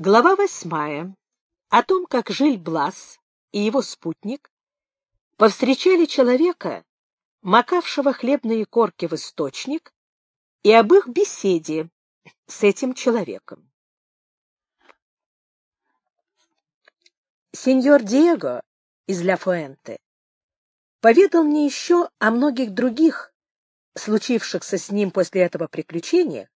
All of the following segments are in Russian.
Глава восьмая. О том, как Жиль-Блас и его спутник повстречали человека, макавшего хлебные корки в источник, и об их беседе с этим человеком. Сеньор Диего из Ля Фуэнте поведал мне еще о многих других, случившихся с ним после этого приключения,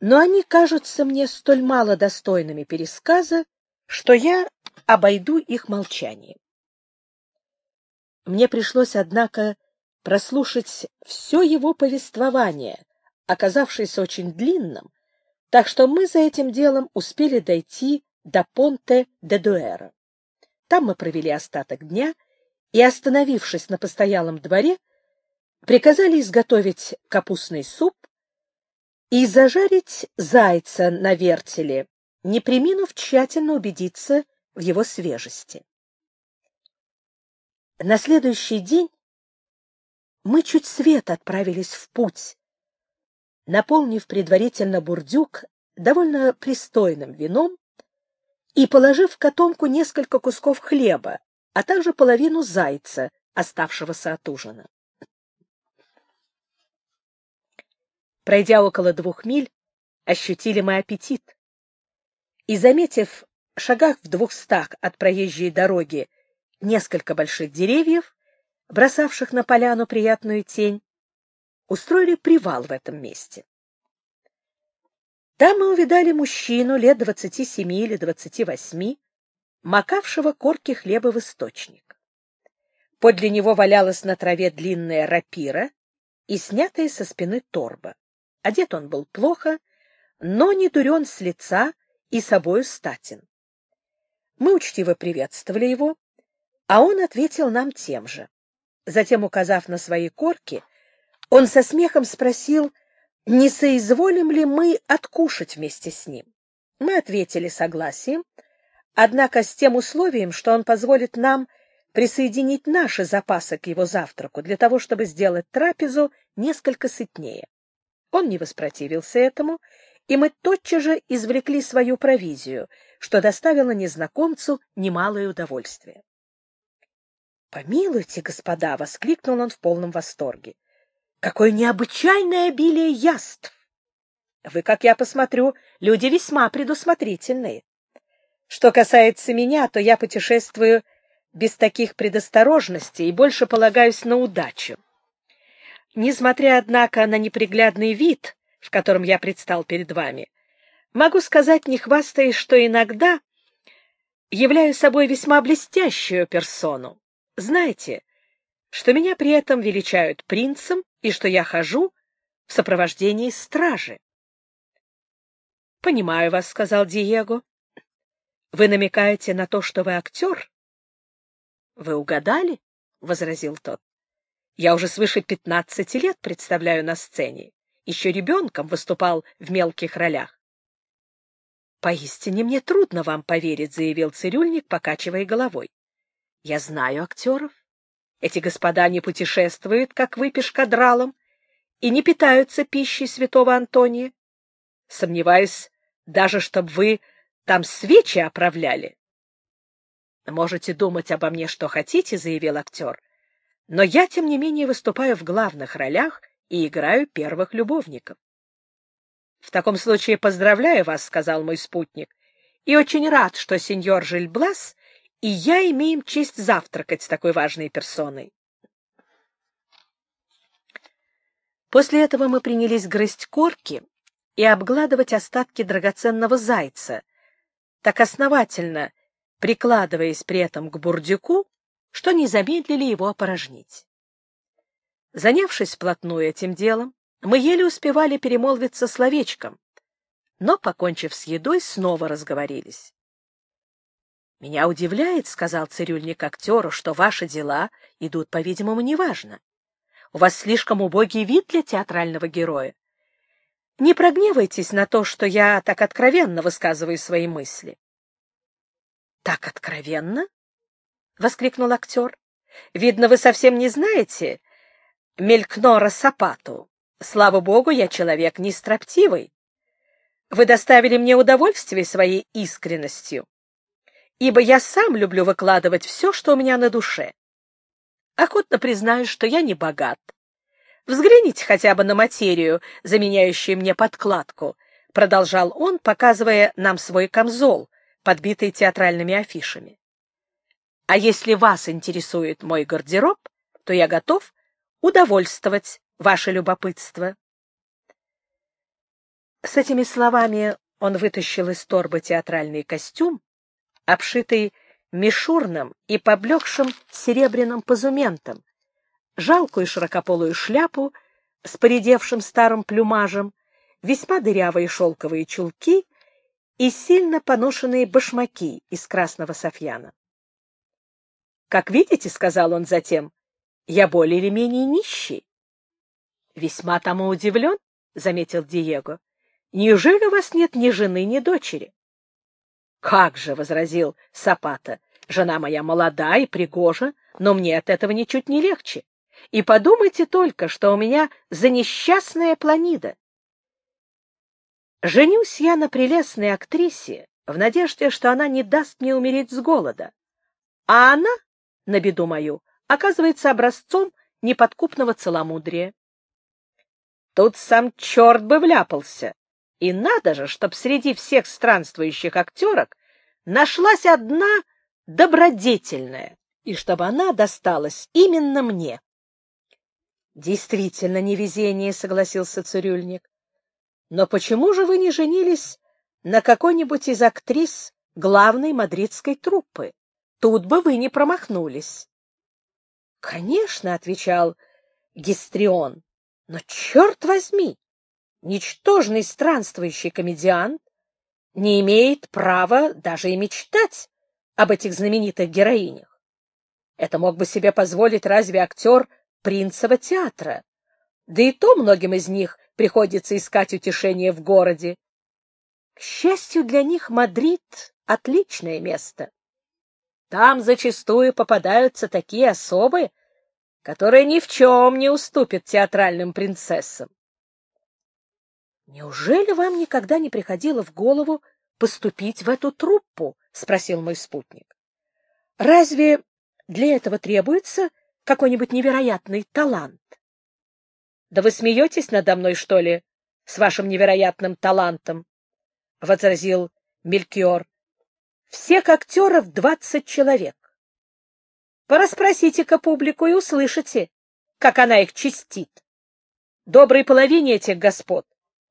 но они кажутся мне столь мало достойными пересказа, что я обойду их молчанием. Мне пришлось, однако, прослушать все его повествование, оказавшееся очень длинным, так что мы за этим делом успели дойти до Понте де Дуэра. Там мы провели остаток дня и, остановившись на постоялом дворе, приказали изготовить капустный суп и зажарить зайца на вертеле, не приминув тщательно убедиться в его свежести. На следующий день мы чуть свет отправились в путь, наполнив предварительно бурдюк довольно пристойным вином и положив в котомку несколько кусков хлеба, а также половину зайца, оставшегося от ужина. Пройдя около двух миль, ощутили мы аппетит. И, заметив в шагах в двухстах от проезжей дороги несколько больших деревьев, бросавших на поляну приятную тень, устроили привал в этом месте. Там мы увидали мужчину лет двадцати семи или двадцати восьми, макавшего корки хлеба в источник. Подле него валялась на траве длинная рапира и снятая со спины торба. Одет он был плохо, но не дурен с лица и собою статен. Мы учтиво приветствовали его, а он ответил нам тем же. Затем, указав на свои корки, он со смехом спросил, не соизволим ли мы откушать вместе с ним. Мы ответили согласием, однако с тем условием, что он позволит нам присоединить наши запасы к его завтраку для того, чтобы сделать трапезу несколько сытнее. Он не воспротивился этому, и мы тотчас же извлекли свою провизию, что доставило незнакомцу немалое удовольствие. «Помилуйте, господа!» — воскликнул он в полном восторге. «Какое необычайное обилие яств! Вы, как я посмотрю, люди весьма предусмотрительные. Что касается меня, то я путешествую без таких предосторожностей и больше полагаюсь на удачу. Несмотря, однако, на неприглядный вид, в котором я предстал перед вами, могу сказать, не хвастаясь, что иногда являю собой весьма блестящую персону. Знаете, что меня при этом величают принцем и что я хожу в сопровождении стражи. — Понимаю вас, — сказал Диего. — Вы намекаете на то, что вы актер? — Вы угадали, — возразил тот. Я уже свыше пятнадцати лет представляю на сцене. Еще ребенком выступал в мелких ролях. — Поистине мне трудно вам поверить, — заявил цирюльник, покачивая головой. — Я знаю актеров. Эти господа не путешествуют, как вы, пешкадралом, и не питаются пищей святого Антония. Сомневаюсь даже, чтобы вы там свечи оправляли. — Можете думать обо мне, что хотите, — заявил актер, но я, тем не менее, выступаю в главных ролях и играю первых любовников. — В таком случае поздравляю вас, — сказал мой спутник, — и очень рад, что сеньор Жильблас и я имеем честь завтракать с такой важной персоной. После этого мы принялись грызть корки и обгладывать остатки драгоценного зайца, так основательно прикладываясь при этом к бурдюку, что не замедлили его опорожнить. Занявшись вплотную этим делом, мы еле успевали перемолвиться словечком, но, покончив с едой, снова разговорились. — Меня удивляет, — сказал цирюльник актеру, — что ваши дела идут, по-видимому, неважно. У вас слишком убогий вид для театрального героя. Не прогневайтесь на то, что я так откровенно высказываю свои мысли. — Так откровенно? — воскликнул актер. — Видно, вы совсем не знаете Мелькнора Сапату. Слава богу, я человек не строптивый. вы доставили мне удовольствие своей искренностью, ибо я сам люблю выкладывать все, что у меня на душе. Охотно признаюсь, что я не богат. Взгляните хотя бы на материю, заменяющую мне подкладку, — продолжал он, показывая нам свой камзол, подбитый театральными афишами. А если вас интересует мой гардероб, то я готов удовольствовать ваше любопытство. С этими словами он вытащил из торбы театральный костюм, обшитый мишурным и поблекшим серебряным позументом, жалкую широкополую шляпу с поредевшим старым плюмажем, весьма дырявые шелковые чулки и сильно поношенные башмаки из красного софьяна. «Как видите, — сказал он затем, — я более или менее нищий». «Весьма тому удивлен, — заметил Диего. Неужели у вас нет ни жены, ни дочери? — Как же, — возразил Сапата, — жена моя молода и пригожа, но мне от этого ничуть не легче. И подумайте только, что у меня за несчастная планида. Женюсь я на прелестной актрисе в надежде, что она не даст мне умереть с голода. А она, на беду мою, оказывается образцом неподкупного целомудрия. Тут сам черт бы вляпался. И надо же, чтоб среди всех странствующих актерок нашлась одна добродетельная, и чтобы она досталась именно мне. Действительно невезение, согласился цирюльник. Но почему же вы не женились на какой-нибудь из актрис главной мадридской труппы? Тут бы вы не промахнулись. Конечно, отвечал Гистрион. Но черт возьми, ничтожный странствующий комедиант не имеет права даже и мечтать об этих знаменитых героинях. Это мог бы себе позволить разве актер принцева театра? Да и то многим из них приходится искать утешение в городе. К счастью для них, Мадрид — отличное место. Там зачастую попадаются такие особы, которые ни в чем не уступят театральным принцессам. Неужели вам никогда не приходило в голову поступить в эту труппу? спросил мой спутник. Разве для этого требуется какой-нибудь невероятный талант? Да вы смеетесь надо мной, что ли, с вашим невероятным талантом? возразил Мелькиор. Всех актеров двадцать человек. Пораспросите-ка публику и услышите, как она их чистит. Доброй половине этих господ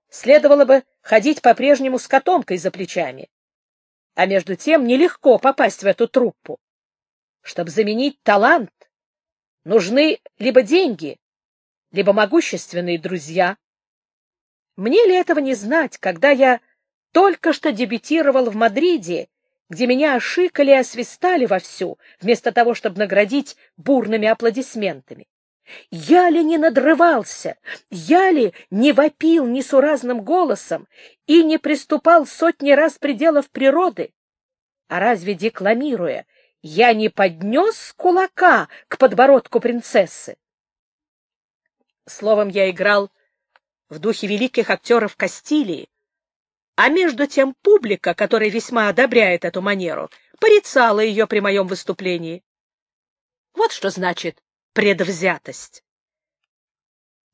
следовало бы ходить по-прежнему с котомкой за плечами. А между тем нелегко попасть в эту труппу. Чтобы заменить талант, нужны либо деньги, либо могущественные друзья. Мне ли этого не знать, когда я только что дебютировал в Мадриде, где меня ошикали и освистали вовсю, вместо того, чтобы наградить бурными аплодисментами? Я ли не надрывался, я ли не вопил несуразным голосом и не приступал сотни раз пределов природы? А разве, декламируя, я не поднес кулака к подбородку принцессы? Словом, я играл в духе великих актеров Кастилии, а между тем публика, которая весьма одобряет эту манеру, порицала ее при моем выступлении. Вот что значит предвзятость.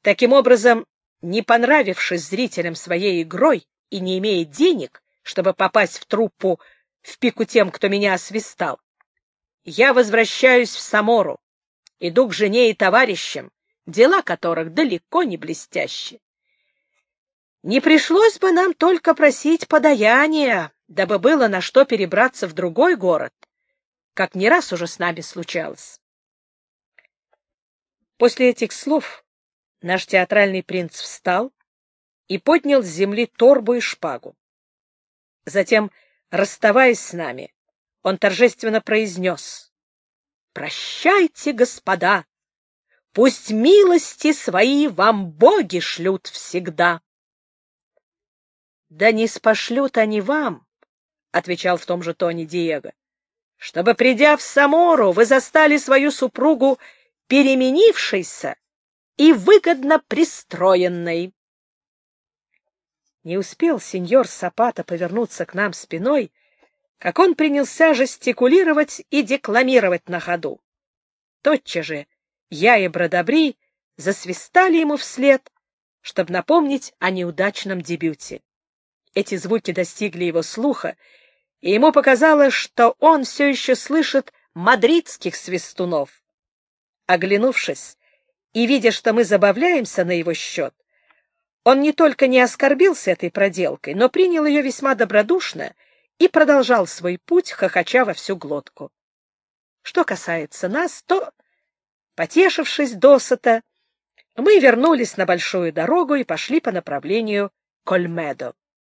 Таким образом, не понравившись зрителям своей игрой и не имея денег, чтобы попасть в труппу в пику тем, кто меня освистал, я возвращаюсь в Самору, иду к жене и товарищам, дела которых далеко не блестящие. Не пришлось бы нам только просить подаяния, дабы было на что перебраться в другой город, как не раз уже с нами случалось. После этих слов наш театральный принц встал и поднял с земли торбу и шпагу. Затем, расставаясь с нами, он торжественно произнес «Прощайте, господа! Пусть милости свои вам боги шлют всегда!» «Да не спошлют они вам!» — отвечал в том же тоне Диего. «Чтобы, придя в Самору, вы застали свою супругу переменившейся и выгодно пристроенной. Не успел сеньор Сапата повернуться к нам спиной, как он принялся жестикулировать и декламировать на ходу. Тотчас же я и Бродобри засвистали ему вслед, чтобы напомнить о неудачном дебюте. Эти звуки достигли его слуха, и ему показалось, что он все еще слышит мадридских свистунов. Оглянувшись и видя, что мы забавляемся на его счет, он не только не оскорбился этой проделкой, но принял ее весьма добродушно и продолжал свой путь, хохоча во всю глотку. Что касается нас, то, потешившись досыта, мы вернулись на большую дорогу и пошли по направлению к Ольмедо.